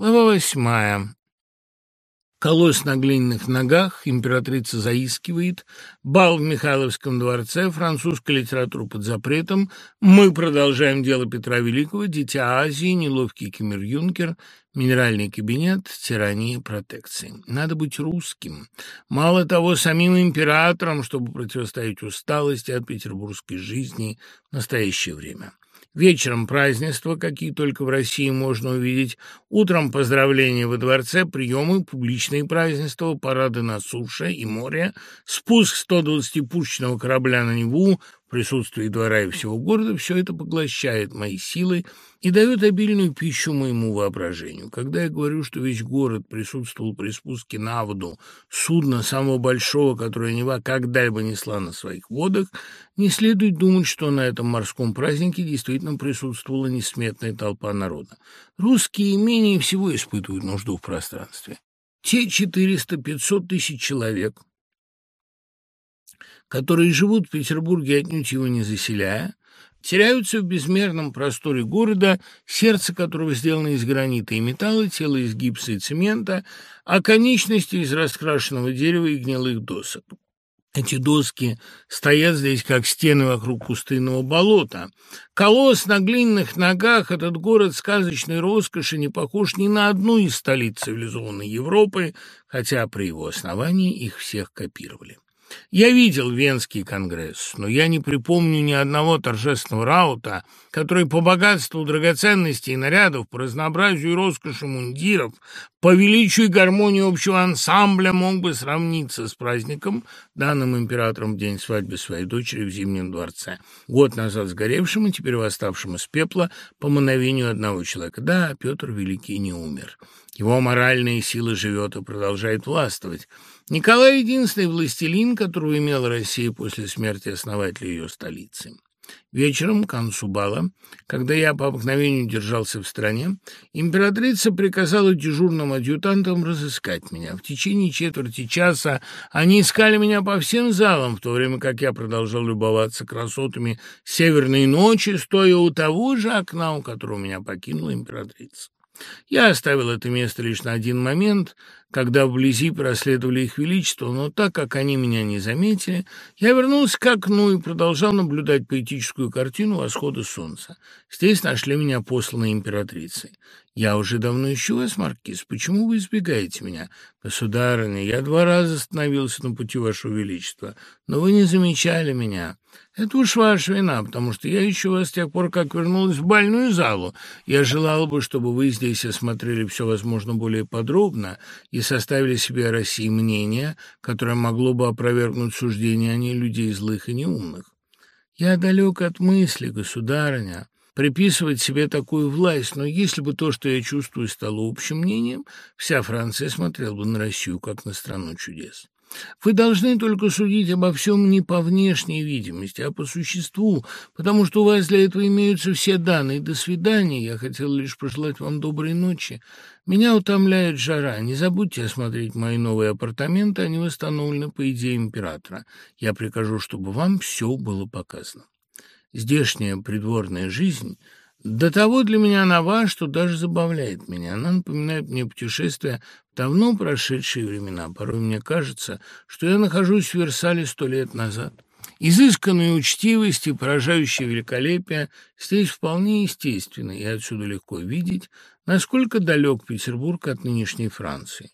Глава восьмая. Колось на глиняных ногах, императрица заискивает, бал в Михайловском дворце, французская литература под запретом, мы продолжаем дело Петра Великого, дитя Азии, неловкий кемер-юнкер, минеральный кабинет, тирания протекции. Надо быть русским. Мало того, самим императором, чтобы противостоять усталости от петербургской жизни в настоящее время. Вечером празднества, какие только в России можно увидеть. Утром поздравления во дворце, приемы, публичные празднества, парады на суше и море, спуск 120-пушечного корабля на Неву, присутствии двора и всего города, все это поглощает мои силы и дает обильную пищу моему воображению. Когда я говорю, что весь город присутствовал при спуске на воду судна самого большого, которое Нева когда-либо несла на своих водах, не следует думать, что на этом морском празднике действительно присутствовала несметная толпа народа. Русские менее всего испытывают нужду в пространстве. Те 400-500 тысяч человек, которые живут в Петербурге, отнюдь его не заселяя, теряются в безмерном просторе города, сердце которого сделано из гранита и металла, тело из гипса и цемента, а конечности из раскрашенного дерева и гнилых досок. Эти доски стоят здесь, как стены вокруг пустынного болота. Колосс на глиняных ногах, этот город сказочной роскоши не похож ни на одну из столиц цивилизованной Европы, хотя при его основании их всех копировали. Я видел Венский конгресс, но я не припомню ни одного торжественного раута, который по богатству драгоценностей и нарядов, по разнообразию и роскоши мундиров, по величию и гармонии общего ансамбля мог бы сравниться с праздником, данным императором в день свадьбы своей дочери в Зимнем дворце, год назад сгоревшим и теперь восставшим из пепла по мановению одного человека. Да, Петр Великий не умер. Его моральная сила живет и продолжает властвовать. Николай — единственный властелин, которого имела Россия после смерти основателя ее столицы. Вечером, к концу бала, когда я по обыкновению держался в стране, императрица приказала дежурным адъютантам разыскать меня. В течение четверти часа они искали меня по всем залам, в то время как я продолжал любоваться красотами северной ночи, стоя у того же окна, у которого меня покинула императрица. Я оставил это место лишь на один момент, когда вблизи проследовали их величество, но так как они меня не заметили, я вернулся к окну и продолжал наблюдать поэтическую картину восхода солнца. Здесь нашли меня посланной императрицей. «Я уже давно ищу вас, Маркиз. Почему вы избегаете меня?» «Государыня, я два раза остановился на пути вашего величества, но вы не замечали меня. Это уж ваша вина, потому что я ищу вас с тех пор, как вернулась в бальную залу. Я желал бы, чтобы вы здесь осмотрели все, возможно, более подробно и составили себе о России мнение, которое могло бы опровергнуть суждения о ней людей злых и неумных. Я далек от мысли, государыня, приписывать себе такую власть, но если бы то, что я чувствую, стало общим мнением, вся Франция смотрела бы на Россию, как на страну чудес. Вы должны только судить обо всем не по внешней видимости, а по существу, потому что у вас для этого имеются все данные. До свидания. Я хотел лишь пожелать вам доброй ночи. Меня утомляет жара. Не забудьте осмотреть мои новые апартаменты. Они восстановлены по идее императора. Я прикажу, чтобы вам все было показано. Здешняя придворная жизнь до того для меня нова, что даже забавляет меня. Она напоминает мне путешествия в давно прошедшие времена. Порой мне кажется, что я нахожусь в Версале сто лет назад. Изысканная учтивость и поражающее великолепие здесь вполне естественны, и отсюда легко видеть, насколько далек Петербург от нынешней Франции.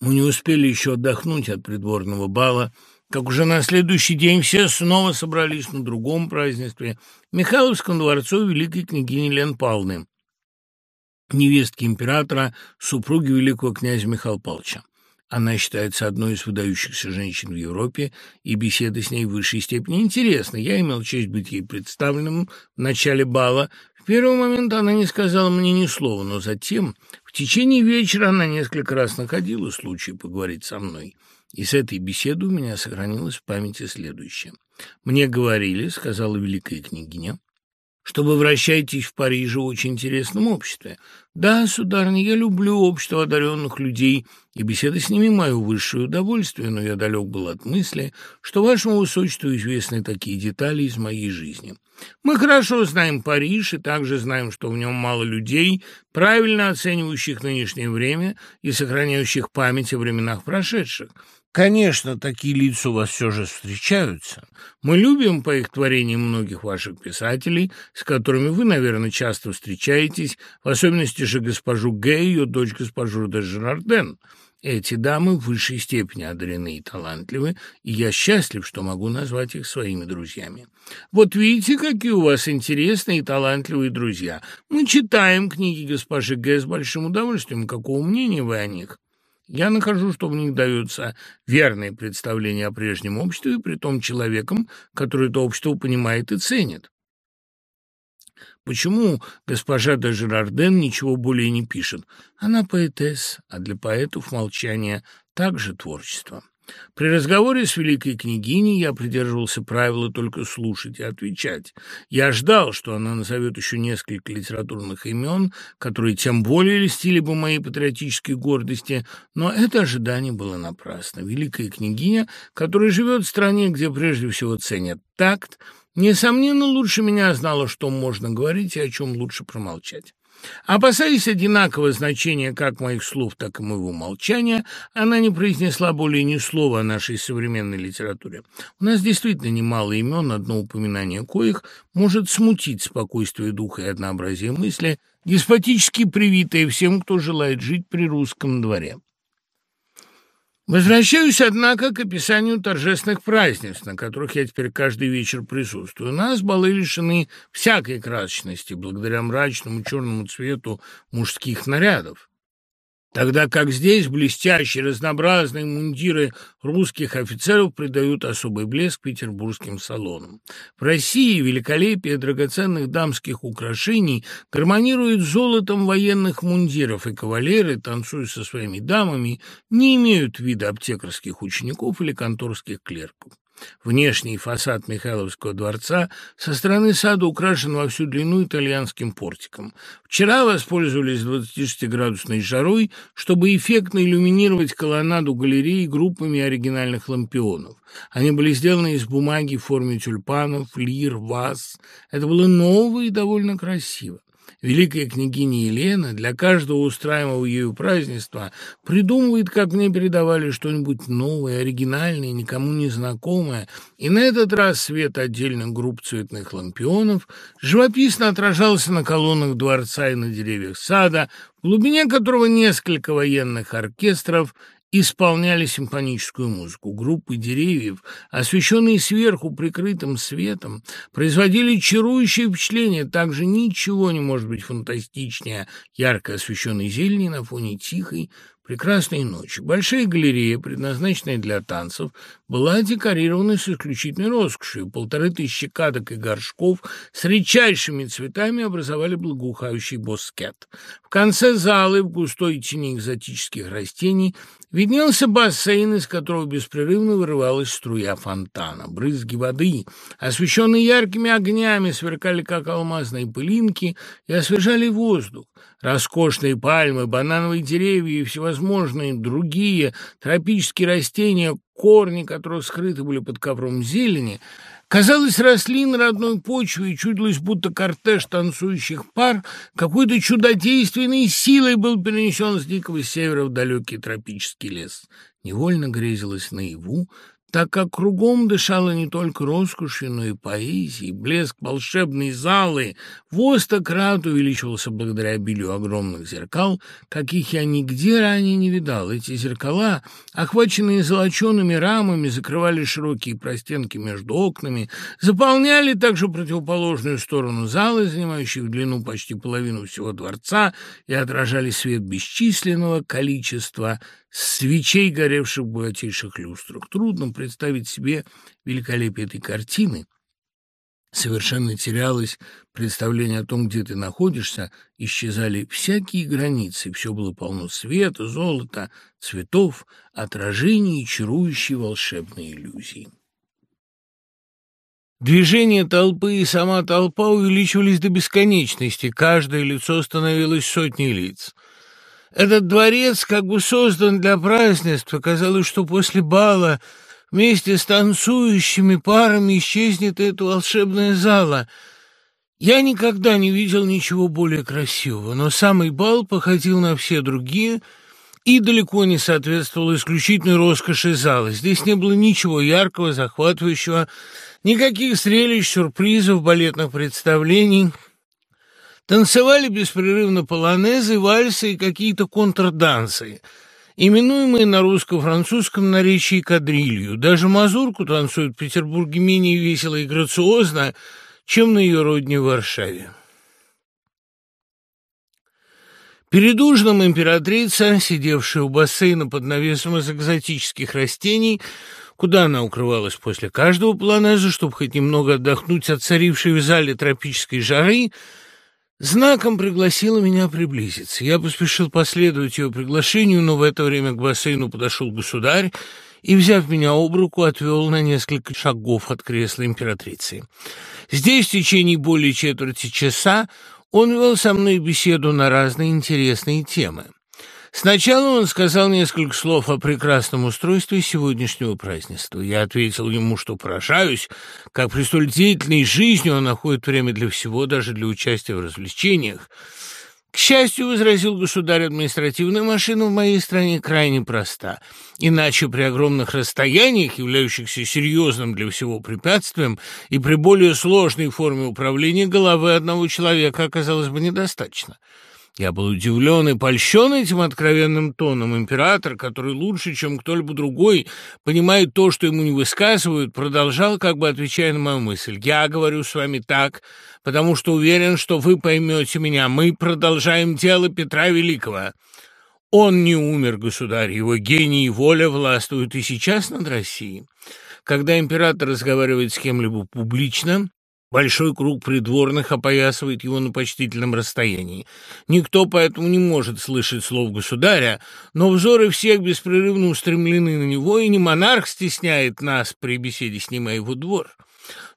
Мы не успели еще отдохнуть от придворного бала, как уже на следующий день все снова собрались на другом празднестве в Михайловском дворцу великой княгини Лен Павловны, невестки императора, супруги великого князя Михаила Павловича. Она считается одной из выдающихся женщин в Европе, и беседа с ней в высшей степени интересна. Я имел честь быть ей представленным в начале бала. В первый момент она не сказала мне ни слова, но затем, в течение вечера, она несколько раз находила случай поговорить со мной. И с этой беседы у меня сохранилось в памяти следующее. «Мне говорили, — сказала великая княгиня, что вы вращаетесь в Париже в очень интересном обществе. Да, сударыня, я люблю общество одаренных людей, и беседа с ними мое высшее удовольствие, но я далек был от мысли, что вашему высочеству известны такие детали из моей жизни. Мы хорошо знаем Париж и также знаем, что в нем мало людей, правильно оценивающих нынешнее время и сохраняющих память о временах прошедших. Конечно, такие лица у вас все же встречаются. Мы любим по их творениям многих ваших писателей, с которыми вы, наверное, часто встречаетесь, в особенности же госпожу Г. ее дочь госпожу де Жерарден. Эти дамы в высшей степени одарены и талантливы, и я счастлив, что могу назвать их своими друзьями. Вот видите, какие у вас интересные и талантливые друзья. Мы читаем книги госпожи Г. с большим удовольствием. Какого мнения вы о них? Я нахожу, что в них дается верное представление о прежнем обществе, при том человеком, который это общество понимает и ценит. Почему госпожа де Жерарден ничего более не пишет? Она поэтесса, а для поэтов молчание также творчество. При разговоре с великой княгиней я придерживался правила только слушать и отвечать. Я ждал, что она назовет еще несколько литературных имен, которые тем более льстили бы моей патриотической гордости, но это ожидание было напрасно. Великая княгиня, которая живет в стране, где прежде всего ценят такт, несомненно, лучше меня знала, что можно говорить и о чем лучше промолчать. Опасаясь одинакового значения как моих слов, так и моего молчания, она не произнесла более ни слова о нашей современной литературе. У нас действительно немало имен, одно упоминание коих может смутить спокойствие духа и однообразие мысли, деспотически привитое всем, кто желает жить при русском дворе. Возвращаюсь, однако, к описанию торжественных празднеств, на которых я теперь каждый вечер присутствую. Нас балы лишены всякой красочности, благодаря мрачному черному цвету мужских нарядов тогда как здесь блестящие разнообразные мундиры русских офицеров придают особый блеск петербургским салонам. В России великолепие драгоценных дамских украшений гармонирует с золотом военных мундиров, и кавалеры, танцуя со своими дамами, не имеют вида аптекарских учеников или конторских клерков. Внешний фасад Михайловского дворца со стороны сада украшен во всю длину итальянским портиком. Вчера воспользовались 26-градусной жарой, чтобы эффектно иллюминировать колоннаду галереи группами оригинальных лампионов. Они были сделаны из бумаги в форме тюльпанов, лир, ваз. Это было ново и довольно красиво. Великая княгиня Елена для каждого устраиваемого ею празднества придумывает, как мне передавали, что-нибудь новое, оригинальное, никому не знакомое, и на этот раз свет отдельных групп цветных лампионов живописно отражался на колоннах дворца и на деревьях сада, в глубине которого несколько военных оркестров исполняли симфоническую музыку. Группы деревьев, освещенные сверху прикрытым светом, производили чарующее впечатление. Также ничего не может быть фантастичнее ярко освещенной зелени на фоне тихой, Прекрасной ночи. Большая галерея, предназначенная для танцев, была декорирована с исключительной роскошью. Полторы тысячи кадок и горшков с редчайшими цветами образовали благоухающий боскет. В конце залы, в густой тени экзотических растений, виднелся бассейн, из которого беспрерывно вырывалась струя фонтана. Брызги воды, освещенные яркими огнями, сверкали, как алмазные пылинки, и освежали воздух. Роскошные пальмы, банановые деревья и всевозможные другие тропические растения, корни которых скрыты были под ковром зелени, казалось, росли на родной почве и чудилось, будто кортеж танцующих пар какой-то чудодейственной силой был перенесен с дикого севера в далекий тропический лес. Невольно грезилось наяву, так как кругом дышало не только роскошью, но и поэзией. Блеск волшебной залы в крат увеличивался благодаря обилию огромных зеркал, каких я нигде ранее не видал. Эти зеркала, охваченные золочеными рамами, закрывали широкие простенки между окнами, заполняли также противоположную сторону залы, занимающую в длину почти половину всего дворца, и отражали свет бесчисленного количества свечей, горевших в богатейших люстрах. Трудно представить себе великолепие этой картины. Совершенно терялось представление о том, где ты находишься, исчезали всякие границы, все было полно света, золота, цветов, отражений и чарующей волшебной иллюзии. Движение толпы и сама толпа увеличивались до бесконечности, каждое лицо становилось сотней лиц. Этот дворец как бы создан для празднества, казалось, что после бала вместе с танцующими парами исчезнет эта волшебная зала. Я никогда не видел ничего более красивого, но самый бал походил на все другие — и далеко не соответствовал исключительной роскоши зала. Здесь не было ничего яркого, захватывающего, никаких зрелищ, сюрпризов, балетных представлений. Танцевали беспрерывно полонезы, вальсы и какие-то контрдансы, именуемые на русско-французском наречии кадрилью. Даже мазурку танцуют в Петербурге менее весело и грациозно, чем на ее родине в Варшаве. Перед ужином императрица, сидевшая у бассейна под навесом из экзотических растений, куда она укрывалась после каждого планеза, чтобы хоть немного отдохнуть от царившей в зале тропической жары, знаком пригласила меня приблизиться. Я поспешил последовать ее приглашению, но в это время к бассейну подошел государь и, взяв меня об руку, отвел на несколько шагов от кресла императрицы. Здесь в течение более четверти часа он вел со мной беседу на разные интересные темы. Сначала он сказал несколько слов о прекрасном устройстве сегодняшнего празднества. Я ответил ему, что поражаюсь, как при столь деятельной жизни он находит время для всего, даже для участия в развлечениях. К счастью, возразил государь, административная машина в моей стране крайне проста. Иначе при огромных расстояниях, являющихся серьезным для всего препятствием, и при более сложной форме управления головы одного человека оказалось бы недостаточно. Я был удивлен и польщен этим откровенным тоном. Император, который лучше, чем кто-либо другой, понимает то, что ему не высказывают, продолжал, как бы отвечая на мою мысль. «Я говорю с вами так, потому что уверен, что вы поймете меня. Мы продолжаем дело Петра Великого». Он не умер, государь, его гений и воля властвуют и сейчас над Россией. Когда император разговаривает с кем-либо публично, Большой круг придворных опоясывает его на почтительном расстоянии. Никто поэтому не может слышать слов государя, но взоры всех беспрерывно устремлены на него, и не монарх стесняет нас при беседе с ним, а его двор.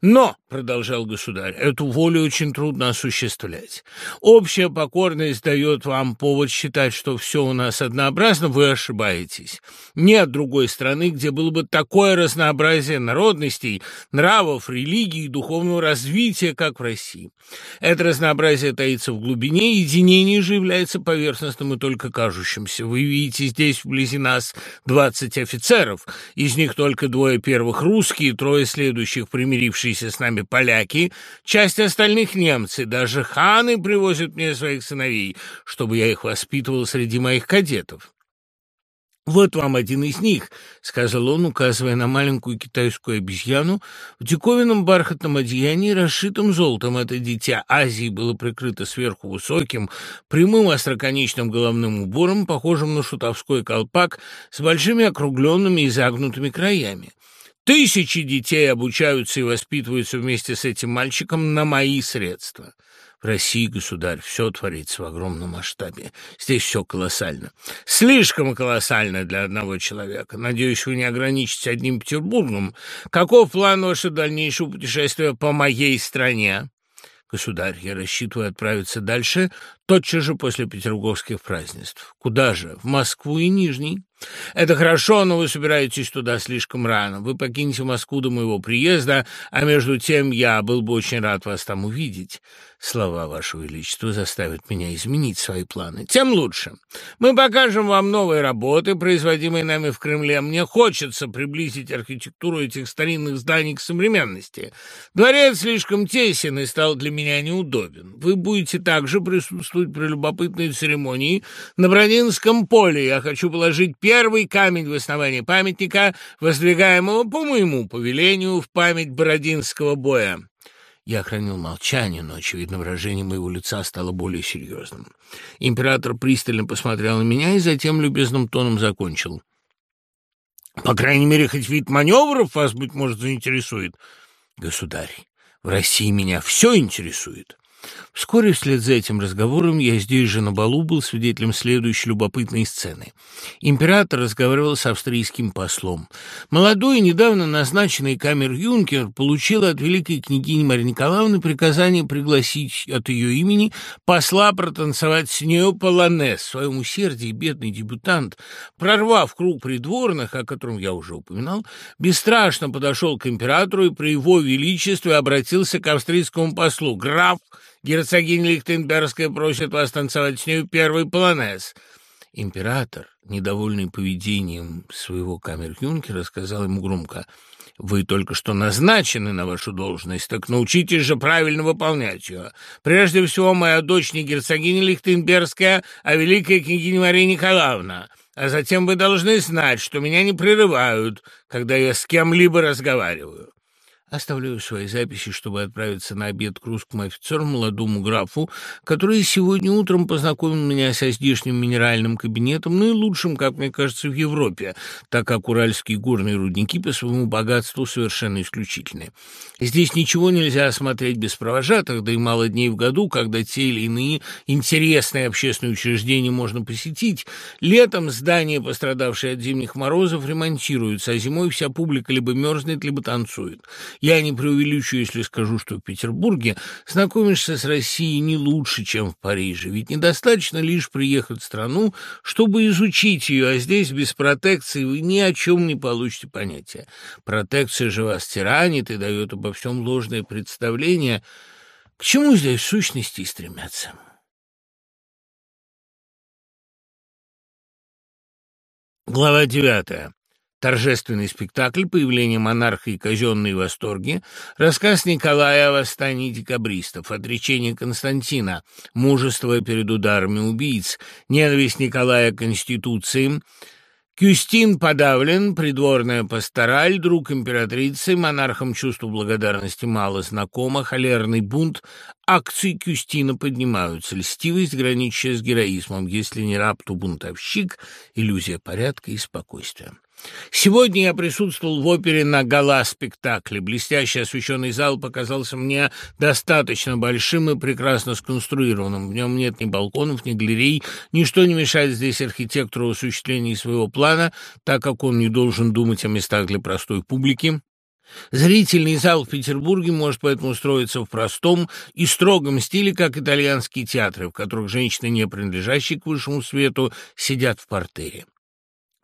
Но, — продолжал государь, — эту волю очень трудно осуществлять. Общая покорность дает вам повод считать, что все у нас однообразно, вы ошибаетесь. Нет другой страны, где было бы такое разнообразие народностей, нравов, религий и духовного развития, как в России. Это разнообразие таится в глубине, единение же является поверхностным и только кажущимся. Вы видите здесь вблизи нас двадцать офицеров, из них только двое первых русские, трое следующих примирившие оставшиеся с нами поляки, часть остальных немцы, даже ханы привозят мне своих сыновей, чтобы я их воспитывал среди моих кадетов. «Вот вам один из них», — сказал он, указывая на маленькую китайскую обезьяну в диковинном бархатном одеянии, расшитом золотом. Это дитя Азии было прикрыто сверху высоким, прямым остроконечным головным убором, похожим на шутовской колпак, с большими округленными и загнутыми краями. Тысячи детей обучаются и воспитываются вместе с этим мальчиком на мои средства. В России, государь, все творится в огромном масштабе. Здесь все колоссально. Слишком колоссально для одного человека. Надеюсь, вы не ограничитесь одним Петербургом. Каков план вашего дальнейшего путешествия по моей стране? Государь, я рассчитываю отправиться дальше тотчас же после петербургских празднеств. Куда же? В Москву и Нижний. Это хорошо, но вы собираетесь туда слишком рано. Вы покинете Москву до моего приезда, а между тем я был бы очень рад вас там увидеть. Слова Вашего Величества заставят меня изменить свои планы. Тем лучше. Мы покажем вам новые работы, производимые нами в Кремле. Мне хочется приблизить архитектуру этих старинных зданий к современности. Дворец слишком тесен и стал для меня неудобен. Вы будете также присутствовать при любопытной церемонии на Бродинском поле. Я хочу положить первый камень в основании памятника, воздвигаемого по моему повелению в память Бородинского боя. Я хранил молчание, но, очевидно, выражение моего лица стало более серьезным. Император пристально посмотрел на меня и затем любезным тоном закончил. «По крайней мере, хоть вид маневров вас, быть может, заинтересует. Государь, в России меня все интересует. Вскоре вслед за этим разговором я здесь же на балу был свидетелем следующей любопытной сцены. Император разговаривал с австрийским послом. Молодой, недавно назначенный камер-юнкер получил от великой княгини Марии Николаевны приказание пригласить от ее имени посла протанцевать с нею полонез. В своем усердии бедный дебютант, прорвав круг придворных, о котором я уже упоминал, бесстрашно подошел к императору и при его величестве обратился к австрийскому послу. «Граф, герцогиня Лихтенбергская просит вас танцевать с нею первый полонез». Император, недовольный поведением своего камер-юнкера, сказал ему громко «Вы только что назначены на вашу должность, так научитесь же правильно выполнять ее. Прежде всего, моя дочь не герцогиня Лихтенбергская, а великая княгиня Мария Николаевна. А затем вы должны знать, что меня не прерывают, когда я с кем-либо разговариваю. Оставляю свои записи, чтобы отправиться на обед к русскому офицеру, молодому графу, который сегодня утром познакомил меня со здешним минеральным кабинетом, наилучшим, как мне кажется, в Европе, так как уральские горные рудники по своему богатству совершенно исключительны. Здесь ничего нельзя осмотреть без провожатых, да и мало дней в году, когда те или иные интересные общественные учреждения можно посетить. Летом здания, пострадавшие от зимних морозов, ремонтируются, а зимой вся публика либо мерзнет, либо танцует. Я не преувеличу, если скажу, что в Петербурге знакомишься с Россией не лучше, чем в Париже, ведь недостаточно лишь приехать в страну, чтобы изучить ее, а здесь без протекции вы ни о чем не получите понятия. Протекция же вас тиранит и дает обо всем ложное представление, к чему здесь сущности стремятся. Глава девятая. Торжественный спектакль, появление монарха и казенные восторги, рассказ Николая о восстании декабристов, отречение Константина, мужество перед ударами убийц, ненависть Николая к Конституции, Кюстин подавлен, придворная пастораль, друг императрицы, монархам чувство благодарности мало знакомо, холерный бунт, акции Кюстина поднимаются, льстивость, граничащая с героизмом, если не раб, то бунтовщик, иллюзия порядка и спокойствия. Сегодня я присутствовал в опере на гала-спектакле. Блестящий освещенный зал показался мне достаточно большим и прекрасно сконструированным. В нем нет ни балконов, ни галерей. Ничто не мешает здесь архитектору в осуществлении своего плана, так как он не должен думать о местах для простой публики. Зрительный зал в Петербурге может поэтому строиться в простом и строгом стиле, как итальянские театры, в которых женщины, не принадлежащие к высшему свету, сидят в портере.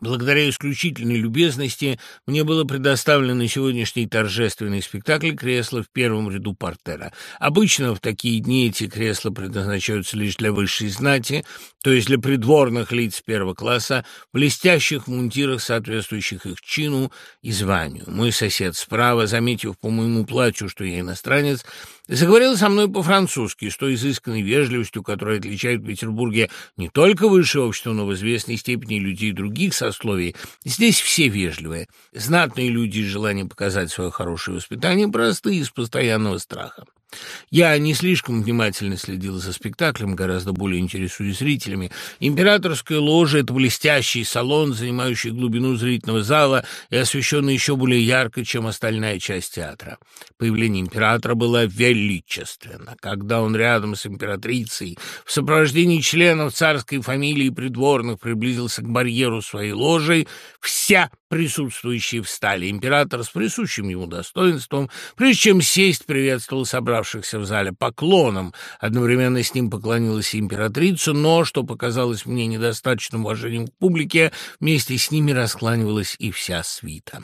Благодаря исключительной любезности мне было предоставлено сегодняшний торжественный спектакль кресло в первом ряду портера. Обычно в такие дни эти кресла предназначаются лишь для высшей знати, то есть для придворных лиц первого класса, блестящих мунтирах, соответствующих их чину и званию. Мой сосед справа, заметив по моему платью, что я иностранец, заговорил со мной по-французски, с той изысканной вежливостью, которая отличает в Петербурге не только высшее общество, но в известной степени людей других сословий. Здесь все вежливые. Знатные люди с желанием показать свое хорошее воспитание, простые, из постоянного страха. Я не слишком внимательно следил за спектаклем, гораздо более интересуюсь зрителями. Императорская ложа — это блестящий салон, занимающий глубину зрительного зала и освещенный еще более ярко, чем остальная часть театра. Появление императора было величественно. Когда он рядом с императрицей в сопровождении членов царской фамилии и придворных приблизился к барьеру своей ложи, вся присутствующие встали. Император с присущим ему достоинством, прежде чем сесть, приветствовал собравшихся в зале поклоном. Одновременно с ним поклонилась императрица, но, что показалось мне недостаточным уважением к публике, вместе с ними раскланивалась и вся свита.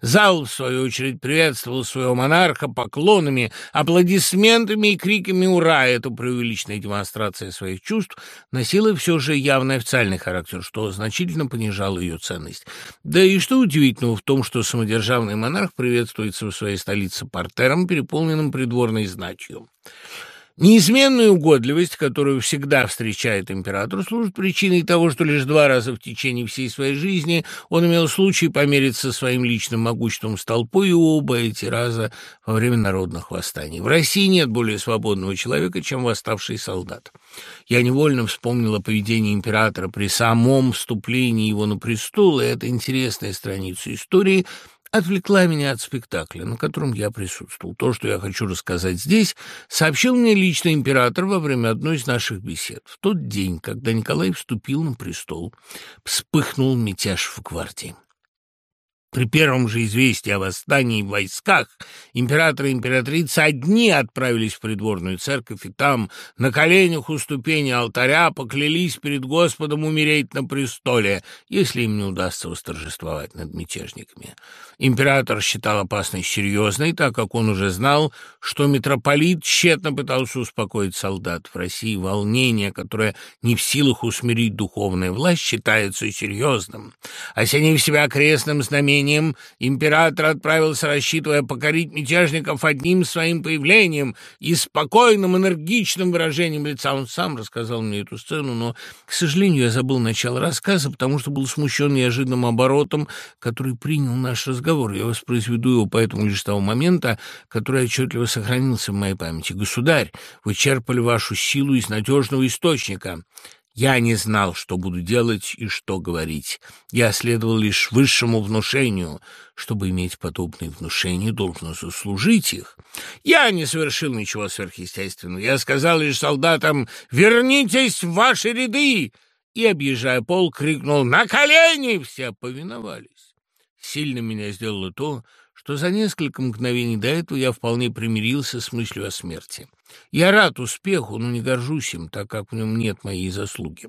Зал, в свою очередь, приветствовал своего монарха поклонами, аплодисментами и криками «Ура!». Эта преувеличенная демонстрация своих чувств носила все же явный официальный характер, что значительно понижало ее ценность. Да и что удивительного в том, что самодержавный монарх приветствуется в своей столице портером, переполненным придворной знатью? Неизменную угодливость, которую всегда встречает император, служит причиной того, что лишь два раза в течение всей своей жизни он имел случай помериться своим личным могуществом с толпой, и оба эти раза во время народных восстаний. В России нет более свободного человека, чем восставший солдат. Я невольно вспомнила поведение императора при самом вступлении его на престол, и это интересная страница истории – отвлекла меня от спектакля, на котором я присутствовал. То, что я хочу рассказать здесь, сообщил мне лично император во время одной из наших бесед. В тот день, когда Николай вступил на престол, вспыхнул мятеж в гвардии. При первом же известии о восстании в войсках император и императрица одни отправились в придворную церковь, и там, на коленях у ступени алтаря, поклялись перед Господом умереть на престоле, если им не удастся восторжествовать над мятежниками. Император считал опасность серьезной, так как он уже знал, что митрополит тщетно пытался успокоить солдат. В России волнение, которое не в силах усмирить духовная власть, считается серьезным. Осенив себя крестным знамением, появлением император отправился, рассчитывая покорить мятежников одним своим появлением и спокойным, энергичным выражением лица. Он сам рассказал мне эту сцену, но, к сожалению, я забыл начало рассказа, потому что был смущен неожиданным оборотом, который принял наш разговор. Я воспроизведу его поэтому лишь того момента, который отчетливо сохранился в моей памяти. «Государь, вы черпали вашу силу из надежного источника». Я не знал, что буду делать и что говорить. Я следовал лишь высшему внушению. Чтобы иметь подобные внушения, должно заслужить их. Я не совершил ничего сверхъестественного. Я сказал лишь солдатам «Вернитесь в ваши ряды!» и, объезжая пол, крикнул «На колени!» Все повиновались. Сильно меня сделало то, что за несколько мгновений до этого я вполне примирился с мыслью о смерти. Я рад успеху, но не горжусь им, так как в нем нет моей заслуги.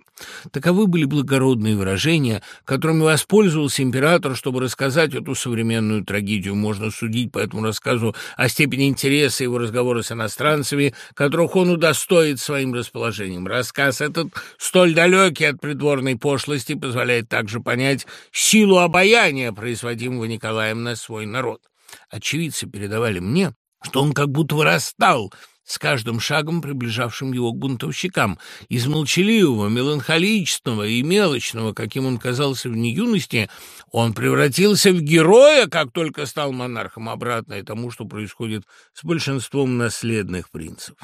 Таковы были благородные выражения, которыми воспользовался император, чтобы рассказать эту современную трагедию. Можно судить по этому рассказу о степени интереса его разговора с иностранцами, которых он удостоит своим расположением. Рассказ этот, столь далекий от придворной пошлости, позволяет также понять силу обаяния, производимого Николаем на свой народ. Очевидцы передавали мне, что он как будто вырастал с каждым шагом, приближавшим его к бунтовщикам. Из молчаливого, меланхоличного и мелочного, каким он казался в неюности, он превратился в героя, как только стал монархом, обратное тому, что происходит с большинством наследных принцев.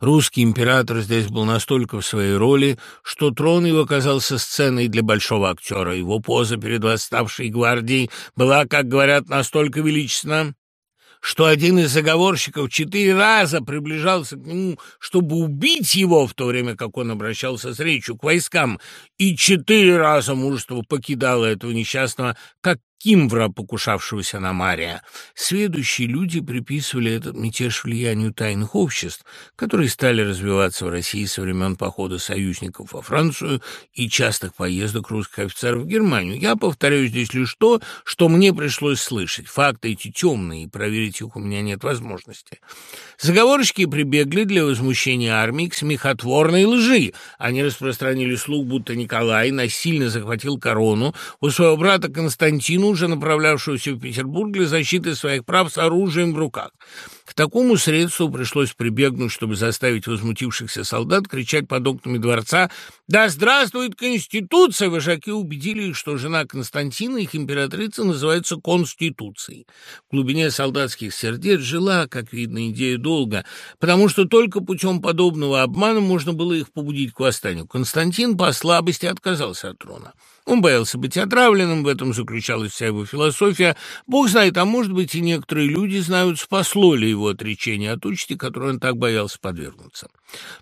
Русский император здесь был настолько в своей роли, что трон его казался сценой для большого актера. Его поза перед восставшей гвардией была, как говорят, настолько величественна, что один из заговорщиков четыре раза приближался к нему, чтобы убить его, в то время как он обращался с речью к войскам, и четыре раза мужество покидало этого несчастного, как Кимвра, покушавшегося на Мария. Сведущие люди приписывали этот мятеж влиянию тайных обществ, которые стали развиваться в России со времен похода союзников во Францию и частых поездок русских офицеров в Германию. Я повторяю здесь лишь то, что мне пришлось слышать. Факты эти темные, и проверить их у меня нет возможности. Заговорщики прибегли для возмущения армии к смехотворной лжи. Они распространили слух, будто Николай насильно захватил корону у своего брата Константина, уже направлявшегося в Петербург для защиты своих прав с оружием в руках. К такому средству пришлось прибегнуть, чтобы заставить возмутившихся солдат кричать под окнами дворца «Да здравствует Конституция!» Вожаки убедили их, что жена Константина, их императрица, называется Конституцией. В глубине солдатских сердец жила, как видно, идея долго, потому что только путем подобного обмана можно было их побудить к восстанию. Константин по слабости отказался от трона. Он боялся быть отравленным, в этом заключалась вся его философия. Бог знает, а может быть и некоторые люди знают, спасло ли его отречение от участи, которой он так боялся подвергнуться.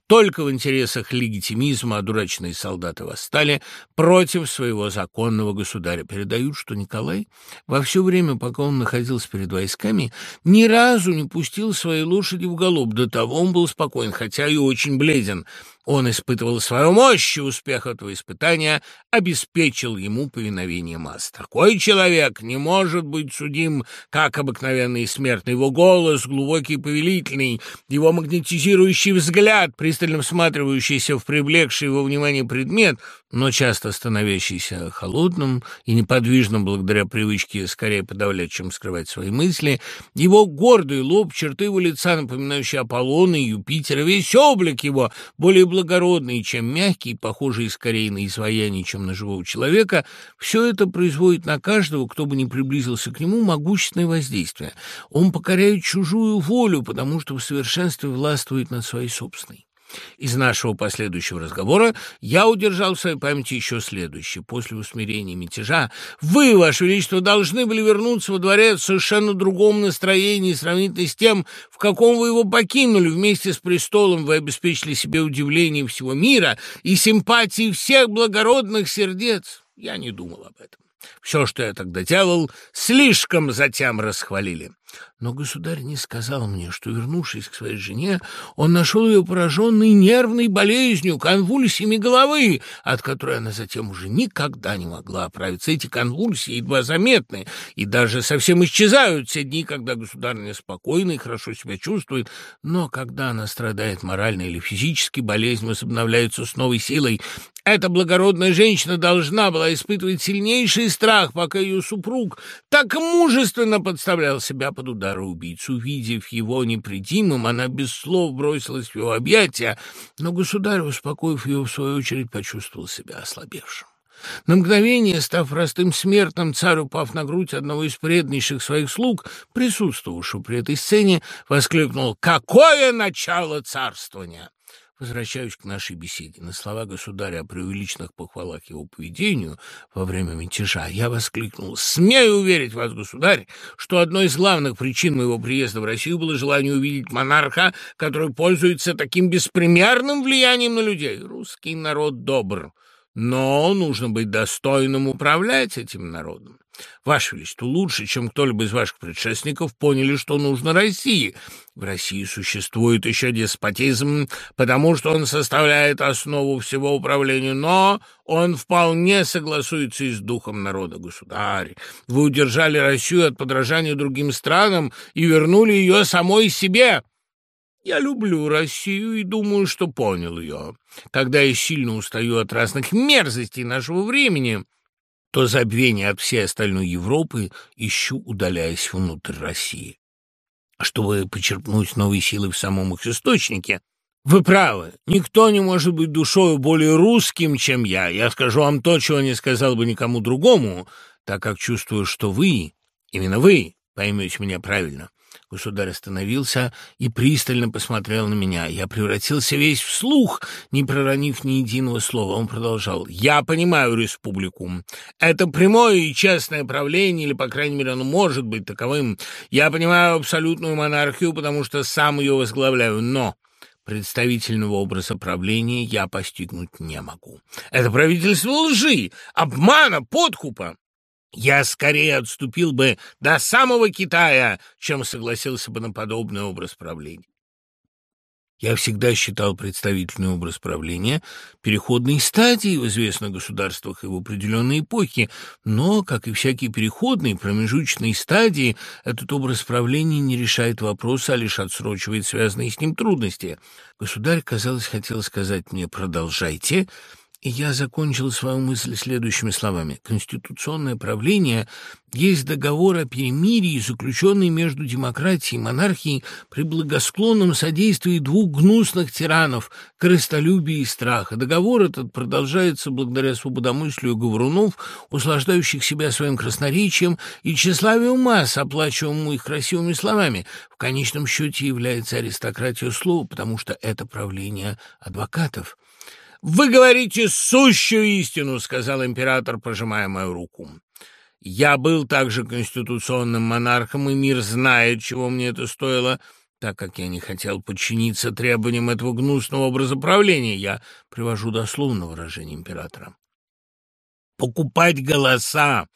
Только в интересах легитимизма одураченные солдаты восстали против своего законного государя. Передают, что Николай во все время, пока он находился перед войсками, ни разу не пустил своей лошади в галоп. До того он был спокоен, хотя и очень бледен. Он испытывал свою мощь, и успех этого испытания обеспечил ему повиновение масс. Такой человек не может быть судим, как обыкновенный смертный. Его голос глубокий и повелительный, его магнетизирующий взгляд, пристально всматривающийся в привлекший его внимание предмет, но часто становящийся холодным и неподвижным благодаря привычке скорее подавлять, чем скрывать свои мысли, его гордый лоб, черты его лица, напоминающие Аполлона и Юпитера, весь облик его более благородный, чем мягкий, похожий скорее на изваяние, чем на живого человека, все это производит на каждого, кто бы ни приблизился к нему, могущественное воздействие. Он покоряет чужую волю, потому что в совершенстве властвует над своей собственной. Из нашего последующего разговора я удержал в своей памяти еще следующее. После усмирения мятежа вы, Ваше Величество, должны были вернуться во дворец в совершенно другом настроении, сравнительно с тем, в каком вы его покинули. Вместе с престолом вы обеспечили себе удивление всего мира и симпатии всех благородных сердец. Я не думал об этом. Все, что я тогда делал, слишком затем расхвалили. Но государь не сказал мне, что, вернувшись к своей жене, он нашел ее пораженной нервной болезнью, конвульсиями головы, от которой она затем уже никогда не могла оправиться. Эти конвульсии едва заметны и даже совсем исчезают все дни, когда государыня спокойна и хорошо себя чувствует, но когда она страдает морально или физически, болезнь возобновляется с новой силой. Эта благородная женщина должна была испытывать сильнейший страх, пока ее супруг так мужественно подставлял себя под удар убийцу. Увидев его непредимым, она без слов бросилась в его объятия, но государь, успокоив ее, в свою очередь, почувствовал себя ослабевшим. На мгновение, став простым смертным, царь, упав на грудь одного из преданнейших своих слуг, присутствовавшего при этой сцене, воскликнул «Какое начало царствования!» Возвращаюсь к нашей беседе. На слова государя о преувеличенных похвалах его поведению во время мятежа я воскликнул. «Смею уверить вас, государь, что одной из главных причин моего приезда в Россию было желание увидеть монарха, который пользуется таким беспримерным влиянием на людей. Русский народ добр, но нужно быть достойным управлять этим народом. Ваше Величество, лучше, чем кто-либо из ваших предшественников, поняли, что нужно России. В России существует еще деспотизм, потому что он составляет основу всего управления, но он вполне согласуется и с духом народа. Государь, вы удержали Россию от подражания другим странам и вернули ее самой себе. Я люблю Россию и думаю, что понял ее. Когда я сильно устаю от разных мерзостей нашего времени, то забвение от всей остальной Европы ищу, удаляясь внутрь России. Чтобы почерпнуть новые силы в самом их источнике, вы правы, никто не может быть душою более русским, чем я. Я скажу вам то, чего не сказал бы никому другому, так как чувствую, что вы, именно вы, поймете меня правильно. Государь остановился и пристально посмотрел на меня. Я превратился весь в слух, не проронив ни единого слова. Он продолжал. «Я понимаю республику. Это прямое и честное правление, или, по крайней мере, оно может быть таковым. Я понимаю абсолютную монархию, потому что сам ее возглавляю, но...» Представительного образа правления я постигнуть не могу. Это правительство лжи, обмана, подкупа. Я скорее отступил бы до самого Китая, чем согласился бы на подобный образ правления. Я всегда считал представительный образ правления переходной стадией в известных государствах и в определенной эпохе, но, как и всякие переходные, промежуточные стадии, этот образ правления не решает вопросы, а лишь отсрочивает связанные с ним трудности. Государь, казалось, хотел сказать мне «продолжайте», и я закончил свою мысль следующими словами. Конституционное правление есть договор о перемирии, заключенный между демократией и монархией при благосклонном содействии двух гнусных тиранов – корыстолюбия и страха. Договор этот продолжается благодаря свободомыслию говорунов, услаждающих себя своим красноречием и тщеславию масс, оплачиваемому их красивыми словами. В конечном счете является аристократия слова, потому что это правление адвокатов. «Вы говорите сущую истину», — сказал император, пожимая мою руку. «Я был также конституционным монархом, и мир знает, чего мне это стоило». Так как я не хотел подчиниться требованиям этого гнусного образа правления, я привожу дословно выражение императора. Покупать голоса,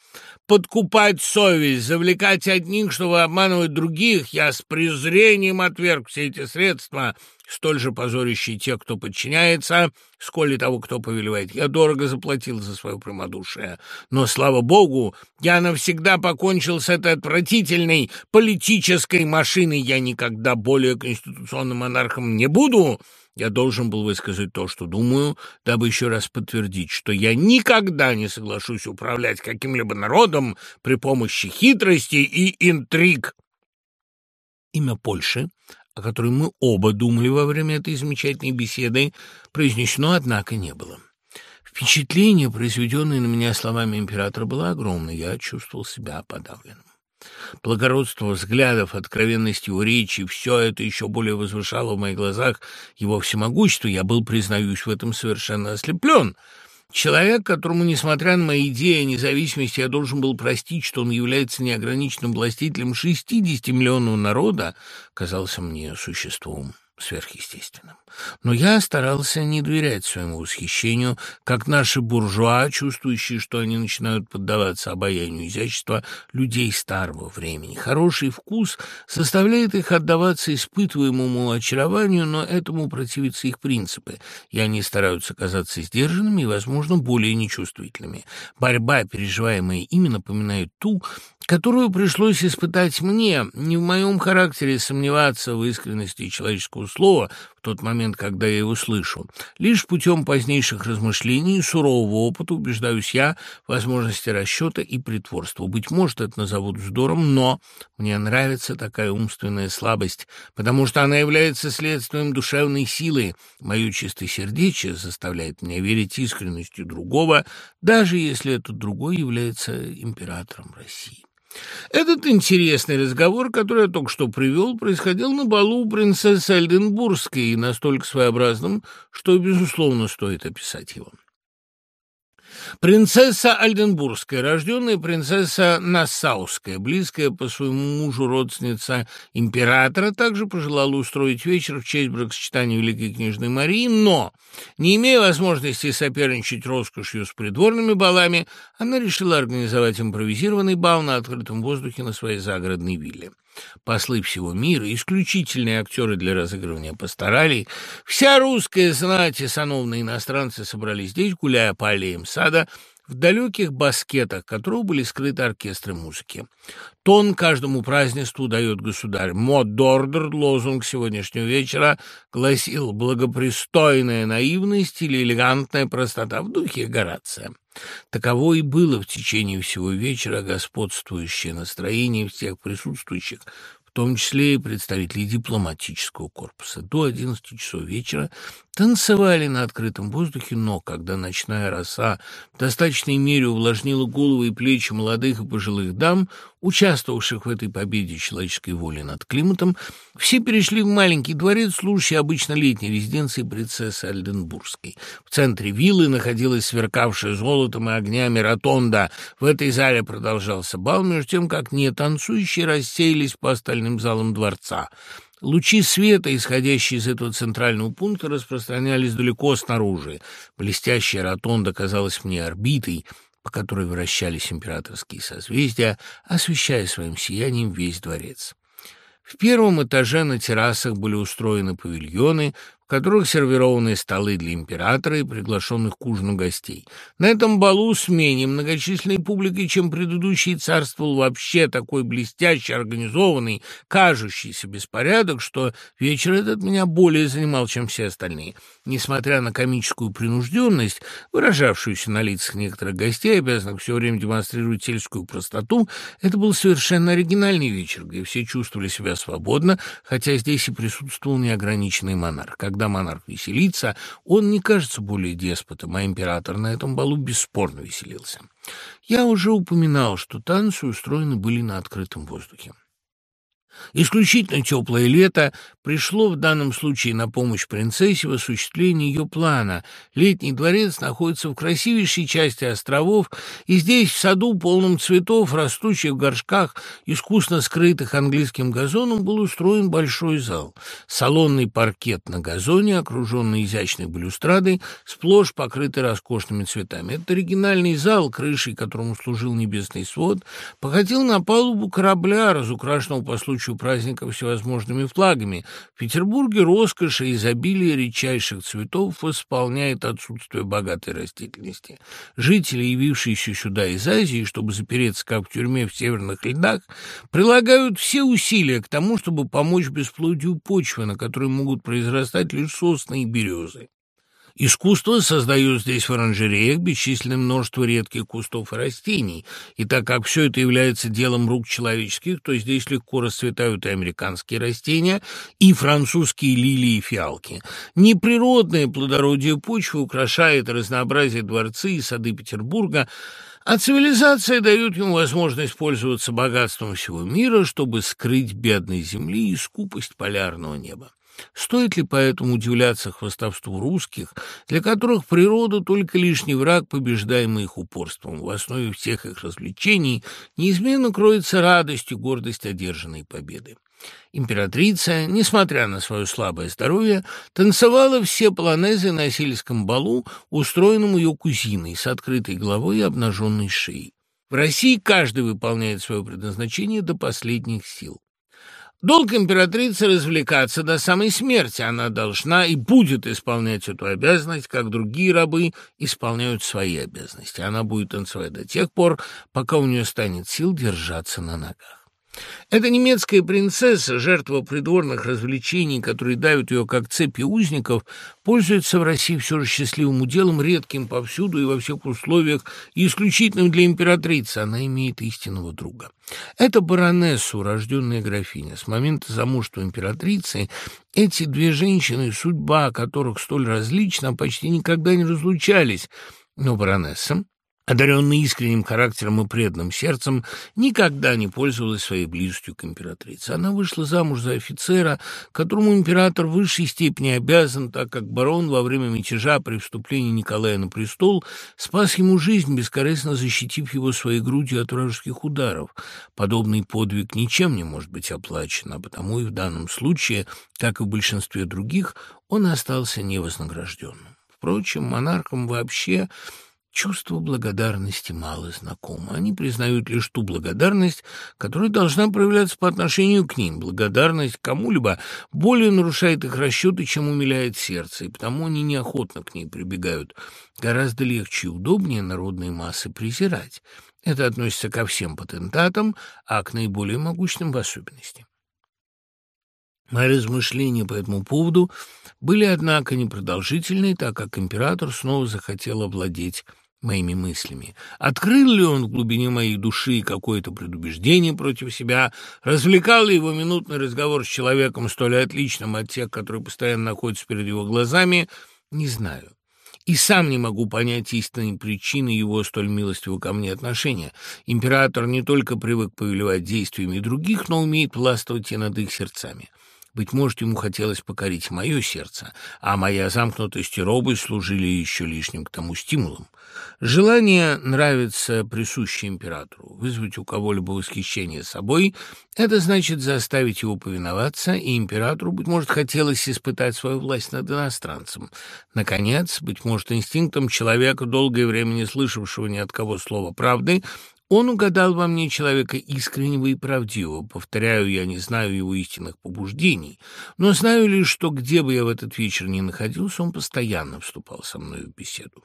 подкупать совесть, завлекать одних, чтобы обманывать других, я с презрением отверг все эти средства, столь же позорящие тех, кто подчиняется, сколь и того, кто повелевает. Я дорого заплатил за свое прямодушие, но, слава богу, я навсегда покончил с этой отвратительной политической машиной. Я никогда более конституционным монархом не буду, я должен был высказать то, что думаю, дабы еще раз подтвердить, что я никогда не соглашусь управлять каким-либо народом при помощи хитрости и интриг. Имя Польши, о которой мы оба думали во время этой замечательной беседы, произнесено, однако, не было. Впечатление, произведенное на меня словами императора, было огромное. Я чувствовал себя подавленным. Благородство взглядов, откровенность его речи — все это еще более возвышало в моих глазах его всемогущество. Я был, признаюсь, в этом совершенно ослеплен. Человек, которому, несмотря на мои идеи о независимости, я должен был простить, что он является неограниченным властителем 60 миллионов народа, казался мне существом сверхъестественным. Но я старался не доверять своему восхищению, как наши буржуа, чувствующие, что они начинают поддаваться обаянию изящества людей старого времени. Хороший вкус заставляет их отдаваться испытываемому очарованию, но этому противятся их принципы, и они стараются казаться сдержанными и, возможно, более нечувствительными. Борьба, переживаемая ими, напоминает ту, которую пришлось испытать мне, не в моем характере сомневаться в искренности человеческого слова в тот момент, когда я его слышу. Лишь путем позднейших размышлений и сурового опыта убеждаюсь я в возможности расчета и притворства. Быть может, это назовут вздором, но мне нравится такая умственная слабость, потому что она является следствием душевной силы. Мое чистосердечие заставляет меня верить искренностью другого, даже если этот другой является императором России. Этот интересный разговор, который я только что привел, происходил на балу принцессы Альденбургской и настолько своеобразным, что, безусловно, стоит описать его. Принцесса Альденбургская, рожденная принцесса Нассауская, близкая по своему мужу родственница императора, также пожелала устроить вечер в честь бракосочетания Великой княжны Марии, но, не имея возможности соперничать роскошью с придворными балами, она решила организовать импровизированный бал на открытом воздухе на своей загородной вилле. Послы всего мира, исключительные актеры для разыгрывания пасторалей, вся русская знать и сановные иностранцы собрались здесь, гуляя по аллеям сада, в далеких баскетах, которого были скрыты оркестры музыки. Тон каждому празднеству дает государь. Мод дордер, лозунг сегодняшнего вечера, гласил «благопристойная наивность» или «элегантная простота» в духе Горация. Таково и было в течение всего вечера господствующее настроение всех присутствующих, в том числе и представителей дипломатического корпуса. До 11 часов вечера Танцевали на открытом воздухе, но когда ночная роса в достаточной мере увлажнила головы и плечи молодых и пожилых дам, участвовавших в этой победе человеческой воли над климатом, все перешли в маленький дворец, служащий обычно летней резиденцией принцессы Альденбургской. В центре виллы находилась сверкавшая золотом и огнями ротонда. В этой зале продолжался бал, между тем, как не танцующие рассеялись по остальным залам дворца. Лучи света, исходящие из этого центрального пункта, распространялись далеко снаружи. Блестящая ротонда казалась мне орбитой, по которой вращались императорские созвездия, освещая своим сиянием весь дворец. В первом этаже на террасах были устроены павильоны, в которых сервированы столы для императора и приглашенных к ужину гостей. На этом балу с менее многочисленной публикой, чем предыдущий, царствовал вообще такой блестящий, организованный, кажущийся беспорядок, что вечер этот меня более занимал, чем все остальные. Несмотря на комическую принужденность, выражавшуюся на лицах некоторых гостей, обязанных все время демонстрировать сельскую простоту, это был совершенно оригинальный вечер, где все чувствовали себя свободно, хотя здесь и присутствовал неограниченный монарх. Когда монарх веселится, он не кажется более деспотом, а император на этом балу бесспорно веселился. Я уже упоминал, что танцы устроены были на открытом воздухе. Исключительно теплое лето пришло в данном случае на помощь принцессе в осуществлении ее плана. Летний дворец находится в красивейшей части островов, и здесь, в саду, полном цветов, растущих в горшках, искусно скрытых английским газоном, был устроен большой зал. Салонный паркет на газоне, окруженный изящной балюстрадой, сплошь покрытый роскошными цветами. Этот оригинальный зал, крышей которому служил небесный свод, походил на палубу корабля, разукрашенного по случаю случаю праздника всевозможными флагами. В Петербурге роскошь и изобилие редчайших цветов восполняет отсутствие богатой растительности. Жители, явившиеся сюда из Азии, чтобы запереться как в тюрьме в северных льдах, прилагают все усилия к тому, чтобы помочь бесплодию почвы, на которой могут произрастать лишь сосны и березы. Искусство создает здесь в оранжереях бесчисленное множество редких кустов и растений, и так как все это является делом рук человеческих, то здесь легко расцветают и американские растения, и французские лилии и фиалки. Неприродное плодородие почвы украшает разнообразие дворцы и сады Петербурга, а цивилизация дает ему возможность пользоваться богатством всего мира, чтобы скрыть бедной земли и скупость полярного неба. Стоит ли поэтому удивляться хвостовству русских, для которых природа только лишний враг, побеждаемый их упорством? В основе всех их развлечений неизменно кроется радость и гордость одержанной победы. Императрица, несмотря на свое слабое здоровье, танцевала все полонезы на сельском балу, устроенном ее кузиной, с открытой головой и обнаженной шеей. В России каждый выполняет свое предназначение до последних сил. Долг императрицы развлекаться до самой смерти. Она должна и будет исполнять эту обязанность, как другие рабы исполняют свои обязанности. Она будет танцевать до тех пор, пока у нее станет сил держаться на ногах. Эта немецкая принцесса, жертва придворных развлечений, которые давят ее как цепи узников, пользуется в России все же счастливым уделом, редким повсюду и во всех условиях, и исключительным для императрицы. Она имеет истинного друга. Это баронесса, урожденная графиня. С момента замужества императрицы эти две женщины, судьба которых столь различна, почти никогда не разлучались. Но баронесса одаренная искренним характером и преданным сердцем, никогда не пользовалась своей близостью к императрице. Она вышла замуж за офицера, которому император в высшей степени обязан, так как барон во время мятежа при вступлении Николая на престол спас ему жизнь, бескорыстно защитив его своей грудью от вражеских ударов. Подобный подвиг ничем не может быть оплачен, а потому и в данном случае, как и в большинстве других, он остался невознагражденным. Впрочем, монархам вообще Чувство благодарности мало знакомо. Они признают лишь ту благодарность, которая должна проявляться по отношению к ним. Благодарность кому-либо более нарушает их расчеты, чем умиляет сердце, и потому они неохотно к ней прибегают. Гораздо легче и удобнее народные массы презирать. Это относится ко всем патентатам, а к наиболее могучным в особенности. Мои размышления по этому поводу были, однако, непродолжительны, так как император снова захотел овладеть моими мыслями. Открыл ли он в глубине моей души какое-то предубеждение против себя? Развлекал ли его минутный разговор с человеком столь отличным от тех, которые постоянно находятся перед его глазами? Не знаю. И сам не могу понять истинной причины его столь милостивого ко мне отношения. Император не только привык повелевать действиями других, но умеет властвовать и над их сердцами. Быть может, ему хотелось покорить мое сердце, а моя замкнутость и робость служили еще лишним к тому стимулом. Желание нравится присуще императору. Вызвать у кого-либо восхищение собой — это значит заставить его повиноваться, и императору, быть может, хотелось испытать свою власть над иностранцем. Наконец, быть может, инстинктом человека, долгое время не слышавшего ни от кого слова правды, он угадал во мне человека искреннего и правдивого. Повторяю, я не знаю его истинных побуждений, но знаю лишь, что где бы я в этот вечер ни находился, он постоянно вступал со мной в беседу.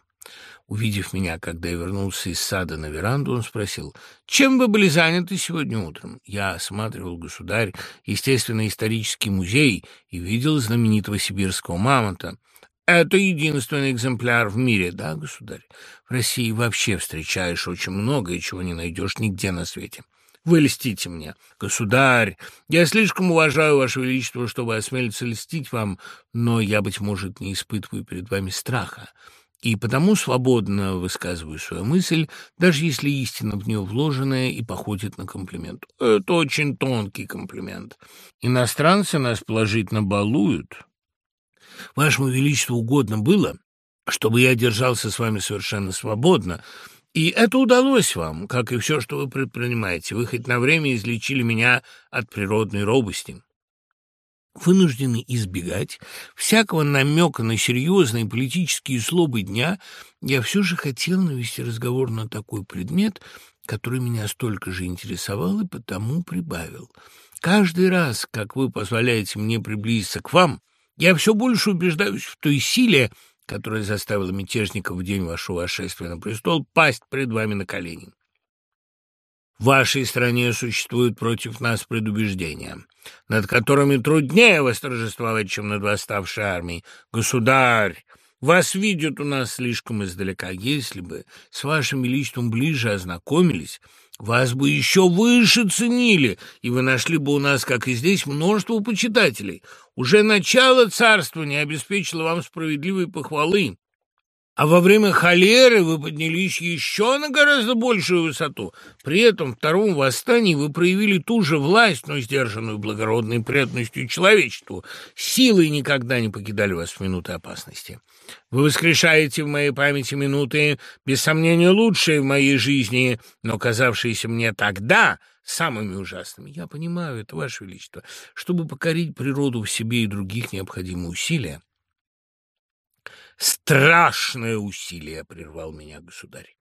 Увидев меня, когда я вернулся из сада на веранду, он спросил, «Чем вы были заняты сегодня утром?» Я осматривал, государь, естественно-исторический музей и видел знаменитого сибирского мамонта. Это единственный экземпляр в мире, да, государь? В России вообще встречаешь очень много, и чего не найдешь нигде на свете. Вы льстите мне. Государь, я слишком уважаю Ваше Величество, чтобы осмелиться льстить вам, но я, быть может, не испытываю перед вами страха. И потому свободно высказываю свою мысль, даже если истина в нее вложенная и походит на комплимент. Это очень тонкий комплимент. Иностранцы нас положительно балуют. Вашему Величеству угодно было, чтобы я держался с вами совершенно свободно, и это удалось вам, как и все, что вы предпринимаете. Вы хоть на время излечили меня от природной робости. Вынуждены избегать всякого намека на серьезные политические слобы дня, я все же хотел навести разговор на такой предмет, который меня столько же интересовал и потому прибавил. Каждый раз, как вы позволяете мне приблизиться к вам, я все больше убеждаюсь в той силе, которая заставила мятежников в день вашего восшествия на престол пасть пред вами на колени. В вашей стране существуют против нас предубеждения, над которыми труднее восторжествовать, чем над восставшей армией. Государь, Вас видят у нас слишком издалека. Если бы с вашим величеством ближе ознакомились, вас бы еще выше ценили, и вы нашли бы у нас, как и здесь, множество почитателей. Уже начало царства не обеспечило вам справедливой похвалы. А во время холеры вы поднялись еще на гораздо большую высоту. При этом в втором восстании вы проявили ту же власть, но сдержанную благородной преданностью человечеству. Силой никогда не покидали вас в минуты опасности. Вы воскрешаете в моей памяти минуты, без сомнения, лучшие в моей жизни, но казавшиеся мне тогда самыми ужасными. Я понимаю это, Ваше Величество. Чтобы покорить природу в себе и других, необходимы усилия. Страшное усилие, прервал меня государь.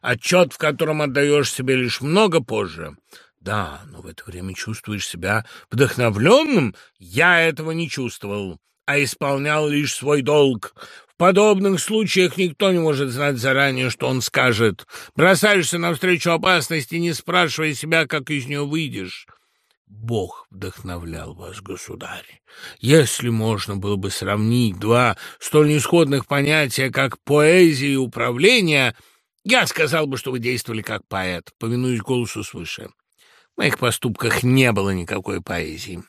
Отчет, в котором отдаешь себе лишь много позже. Да, но в это время чувствуешь себя вдохновленным. Я этого не чувствовал, а исполнял лишь свой долг. В подобных случаях никто не может знать заранее, что он скажет. Бросаешься навстречу опасности, не спрашивая себя, как из нее выйдешь. Бог вдохновлял вас, государь. Если можно было бы сравнить два столь несходных понятия, как поэзия и управление, я сказал бы, что вы действовали как поэт, повинуясь голосу свыше. В моих поступках не было никакой поэзии.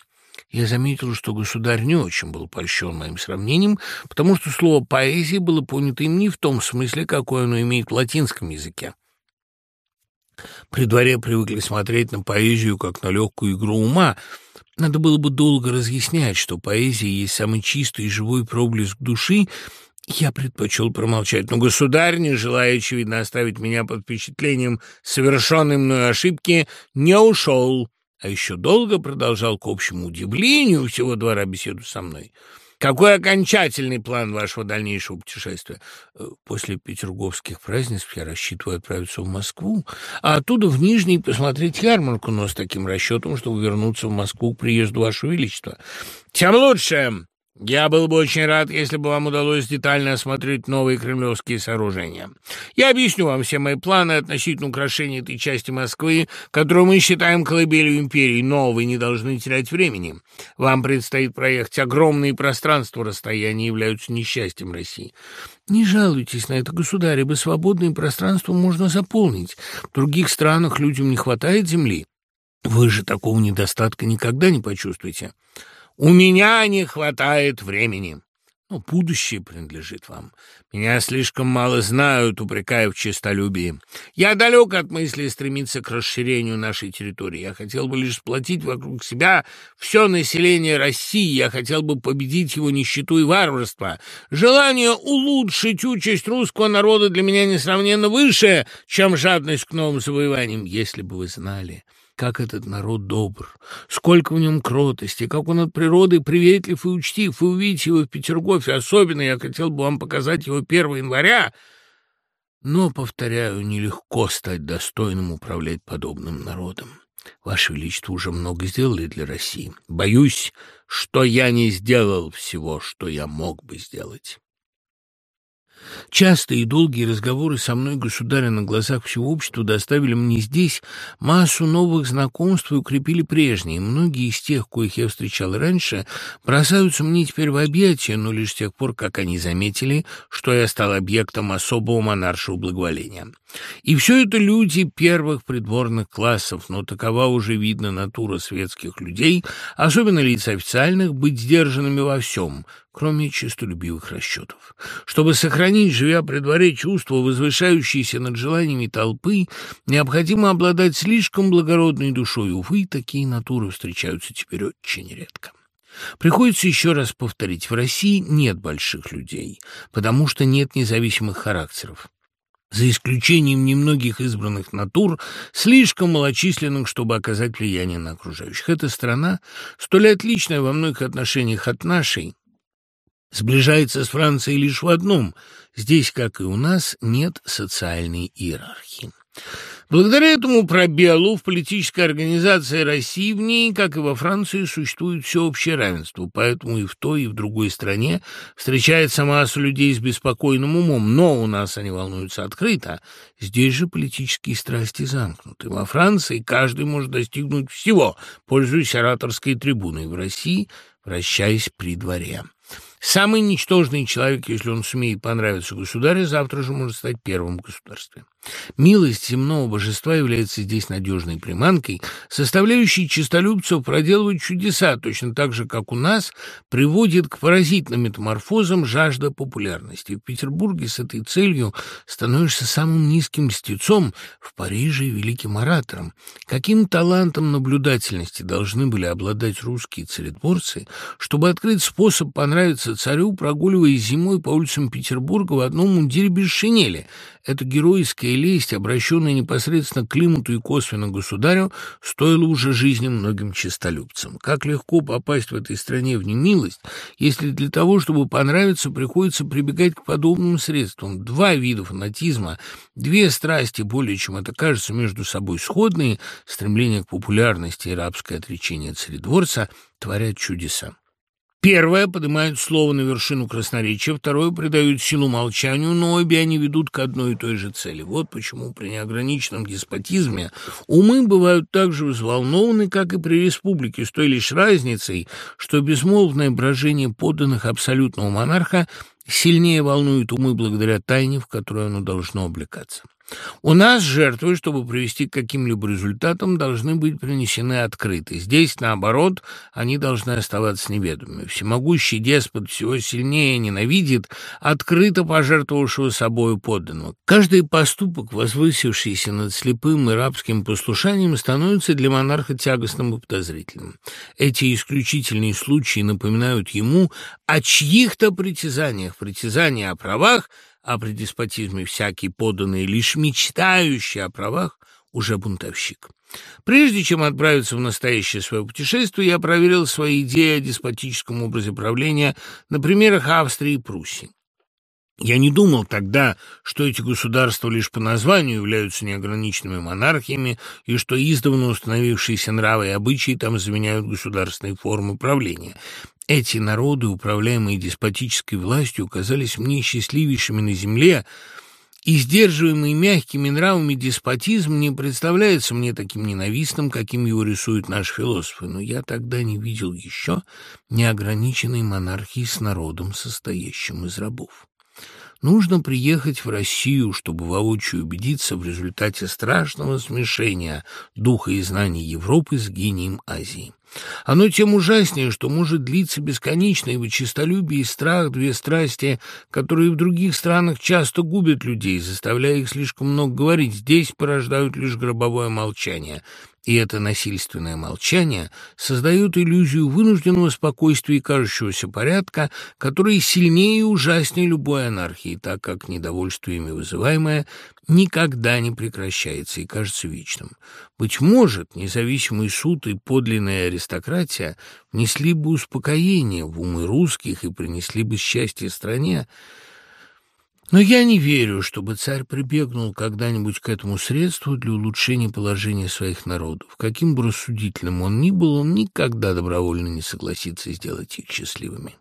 Я заметил, что государь не очень был польщен моим сравнением, потому что слово «поэзия» было понято им не в том смысле, какое оно имеет в латинском языке. При дворе привыкли смотреть на поэзию как на легкую игру ума. Надо было бы долго разъяснять, что поэзия есть самый чистый и живой проблеск души, я предпочел промолчать, но государь, не желая, очевидно, оставить меня под впечатлением совершенной мною ошибки, не ушел, а еще долго продолжал к общему удивлению всего двора беседу со мной. Какой окончательный план вашего дальнейшего путешествия? Э, после петерговских празднеств я рассчитываю отправиться в Москву, а оттуда в Нижний посмотреть ярмарку, но с таким расчетом, чтобы вернуться в Москву к приезду вашего величества. Тем лучше. Я был бы очень рад, если бы вам удалось детально осмотреть новые кремлевские сооружения. Я объясню вам все мои планы относительно украшения этой части Москвы, которую мы считаем колыбелью империи, но вы не должны терять времени. Вам предстоит проехать огромные пространства, расстояния являются несчастьем России. Не жалуйтесь на это, государь, ибо свободное пространство можно заполнить. В других странах людям не хватает земли. Вы же такого недостатка никогда не почувствуете. У меня не хватает времени. Но будущее принадлежит вам. Меня слишком мало знают, упрекая в честолюбии. Я далек от мысли стремиться к расширению нашей территории. Я хотел бы лишь сплотить вокруг себя все население России. Я хотел бы победить его нищету и варварство. Желание улучшить участь русского народа для меня несравненно выше, чем жадность к новым завоеваниям. Если бы вы знали как этот народ добр, сколько в нем кротости, как он от природы приветлив и учтив. Вы увидите его в Петергофе. Особенно я хотел бы вам показать его 1 января. Но, повторяю, нелегко стать достойным управлять подобным народом. Ваше Величество уже много сделали для России. Боюсь, что я не сделал всего, что я мог бы сделать. Частые и долгие разговоры со мной, государя, на глазах всего общества доставили мне здесь массу новых знакомств и укрепили прежние. Многие из тех, коих я встречал раньше, бросаются мне теперь в объятия, но лишь с тех пор, как они заметили, что я стал объектом особого монаршего благоволения. И все это люди первых придворных классов, но такова уже видна натура светских людей, особенно лиц официальных, быть сдержанными во всем, кроме честолюбивых расчетов. Чтобы сохранить, живя при дворе, чувство, возвышающееся над желаниями толпы, необходимо обладать слишком благородной душой. Увы, такие натуры встречаются теперь очень редко. Приходится еще раз повторить, в России нет больших людей, потому что нет независимых характеров за исключением немногих избранных натур, слишком малочисленных, чтобы оказать влияние на окружающих. Эта страна, столь отличная во многих отношениях от нашей, сближается с Францией лишь в одном – здесь, как и у нас, нет социальной иерархии. Благодаря этому пробелу в политической организации России в ней, как и во Франции, существует всеобщее равенство, поэтому и в той, и в другой стране встречается масса людей с беспокойным умом, но у нас они волнуются открыто. Здесь же политические страсти замкнуты. Во Франции каждый может достигнуть всего, пользуясь ораторской трибуной, в России – вращаясь при дворе. Самый ничтожный человек, если он сумеет понравиться государю, завтра же может стать первым в государстве. Милость земного божества является здесь надежной приманкой, составляющей честолюбцев проделывать чудеса, точно так же, как у нас приводит к поразительным метаморфозам жажда популярности. В Петербурге с этой целью становишься самым низким мстецом, в Париже великим оратором. Каким талантом наблюдательности должны были обладать русские царедворцы, чтобы открыть способ понравиться царю, прогуливаясь зимой по улицам Петербурга в одном мундире без шинели? Эта геройская лесть, обращенная непосредственно к климату и косвенно государю, стоила уже жизни многим честолюбцам. Как легко попасть в этой стране в немилость, если для того, чтобы понравиться, приходится прибегать к подобным средствам. Два вида фанатизма, две страсти, более чем это кажется, между собой сходные, стремление к популярности и рабское отречение царедворца, творят чудеса. Первое поднимает слово на вершину красноречия, второе придают силу молчанию, но обе они ведут к одной и той же цели. Вот почему при неограниченном деспотизме умы бывают так же взволнованы, как и при республике, с той лишь разницей, что безмолвное брожение подданных абсолютного монарха сильнее волнует умы благодаря тайне, в которую оно должно облекаться. У нас жертвы, чтобы привести к каким-либо результатам, должны быть принесены открыты. Здесь, наоборот, они должны оставаться неведомыми. Всемогущий деспот всего сильнее ненавидит открыто пожертвовавшего собою подданного. Каждый поступок, возвысившийся над слепым и рабским послушанием, становится для монарха тягостным и подозрительным. Эти исключительные случаи напоминают ему о чьих-то притязаниях, притязания о правах, а при деспотизме всякий поданный, лишь мечтающий о правах, уже бунтовщик. Прежде чем отправиться в настоящее свое путешествие, я проверил свои идеи о деспотическом образе правления на примерах Австрии и Пруссии. Я не думал тогда, что эти государства лишь по названию являются неограниченными монархиями и что издавна установившиеся нравы и обычаи там заменяют государственные формы правления. Эти народы, управляемые деспотической властью, казались мне счастливейшими на земле, и сдерживаемый мягкими нравами деспотизм не представляется мне таким ненавистным, каким его рисуют наши философы, но я тогда не видел еще неограниченной монархии с народом, состоящим из рабов. Нужно приехать в Россию, чтобы воочию убедиться в результате страшного смешения духа и знаний Европы с гением Азии. Оно тем ужаснее, что может длиться бесконечно, ибо честолюбие и страх — две страсти, которые в других странах часто губят людей, заставляя их слишком много говорить. Здесь порождают лишь гробовое молчание. И это насильственное молчание создает иллюзию вынужденного спокойствия и кажущегося порядка, который сильнее и ужаснее любой анархии, так как недовольство ими вызываемое никогда не прекращается и кажется вечным. Быть может, независимый суд и подлинная аристократия внесли бы успокоение в умы русских и принесли бы счастье стране, но я не верю, чтобы царь прибегнул когда-нибудь к этому средству для улучшения положения своих народов. Каким бы рассудительным он ни был, он никогда добровольно не согласится сделать их счастливыми.